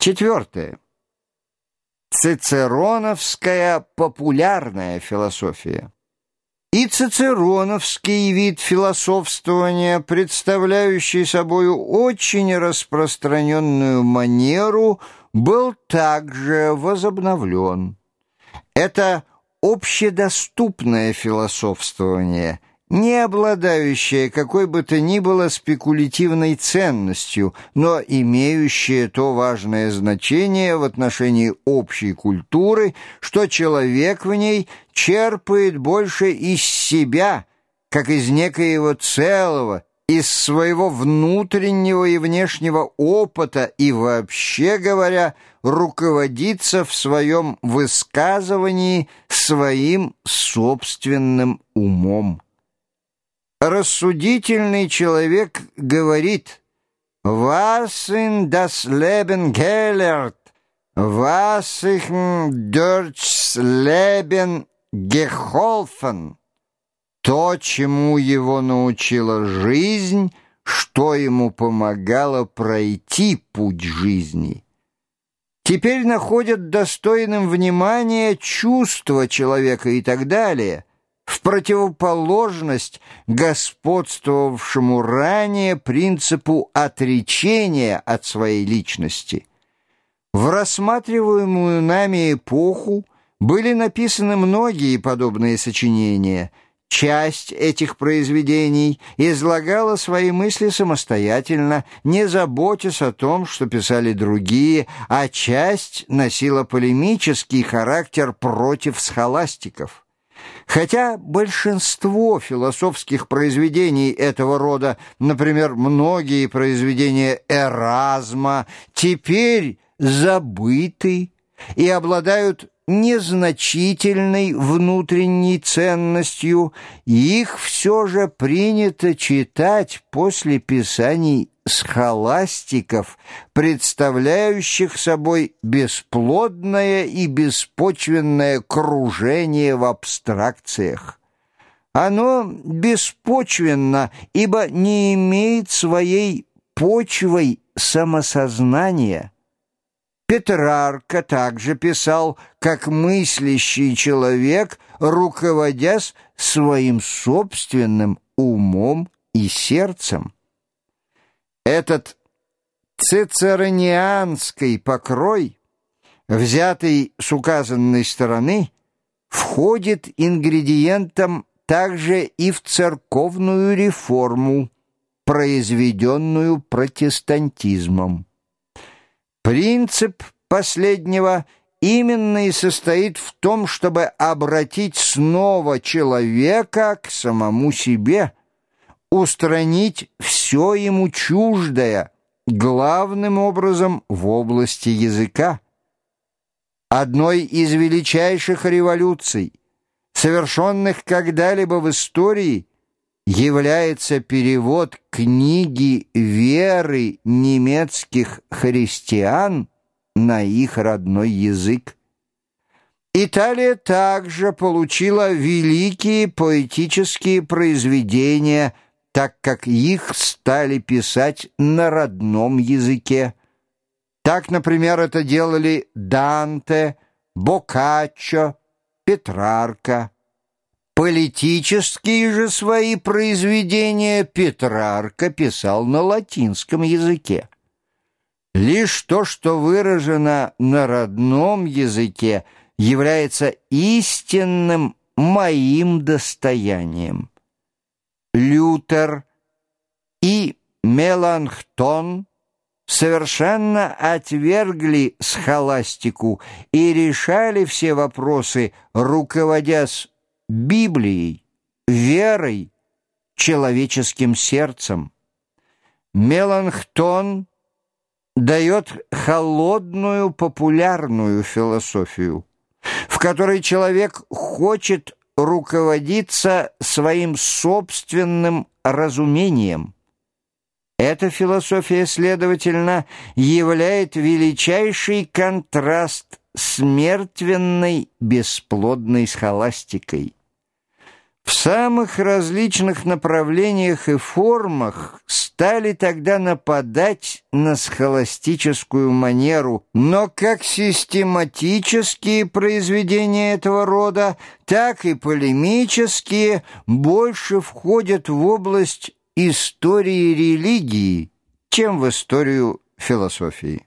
Четвертое. Цицероновская популярная философия. И цицероновский вид философствования, представляющий собою очень распространенную манеру, был также возобновлен. Это общедоступное философствование – не обладающее какой бы то ни было спекулятивной ценностью, но имеющее то важное значение в отношении общей культуры, что человек в ней черпает больше из себя, как из некоего целого, из своего внутреннего и внешнего опыта и, вообще говоря, руководиться в своем высказывании своим собственным умом. Рассудительный человек говорит «Was in das Leben gelehrt, was ich durchs Leben geholfen». То, чему его научила жизнь, что ему помогало пройти путь жизни. Теперь находят достойным внимания чувства человека и так далее – в противоположность господствовавшему ранее принципу отречения от своей личности. В рассматриваемую нами эпоху были написаны многие подобные сочинения. Часть этих произведений излагала свои мысли самостоятельно, не заботясь о том, что писали другие, а часть носила полемический характер против схоластиков. Хотя большинство философских произведений этого рода, например, многие произведения Эразма, теперь забыты и обладают незначительной внутренней ценностью, их все же принято читать после писаний схоластиков, представляющих собой бесплодное и беспочвенное кружение в абстракциях. Оно беспочвенно, ибо не имеет своей почвой самосознания – Петрарка также писал, как мыслящий человек, руководясь своим собственным умом и сердцем. Этот цицеронианский покрой, взятый с указанной стороны, входит ингредиентом также и в церковную реформу, произведенную протестантизмом. Принцип последнего именно и состоит в том, чтобы обратить снова человека к самому себе, устранить все ему чуждое, главным образом в области языка. Одной из величайших революций, совершенных когда-либо в истории, является перевод книги веры немецких христиан на их родной язык. Италия также получила великие поэтические произведения, так как их стали писать на родном языке. Так, например, это делали Данте, Боккаччо, Петрарка. Политические же свои произведения Петрарка писал на латинском языке. Лишь то, что выражено на родном языке, является истинным моим достоянием. Лютер и Меланхтон совершенно отвергли схоластику и решали все вопросы, руководясь Библией, верой, человеческим сердцем. Меланхтон дает холодную популярную философию, в которой человек хочет руководиться своим собственным разумением. Эта философия, следовательно, являет величайший контраст с мертвенной бесплодной схоластикой. В самых различных направлениях и формах стали тогда нападать на схоластическую манеру, но как систематические произведения этого рода, так и полемические больше входят в область истории религии, чем в историю философии.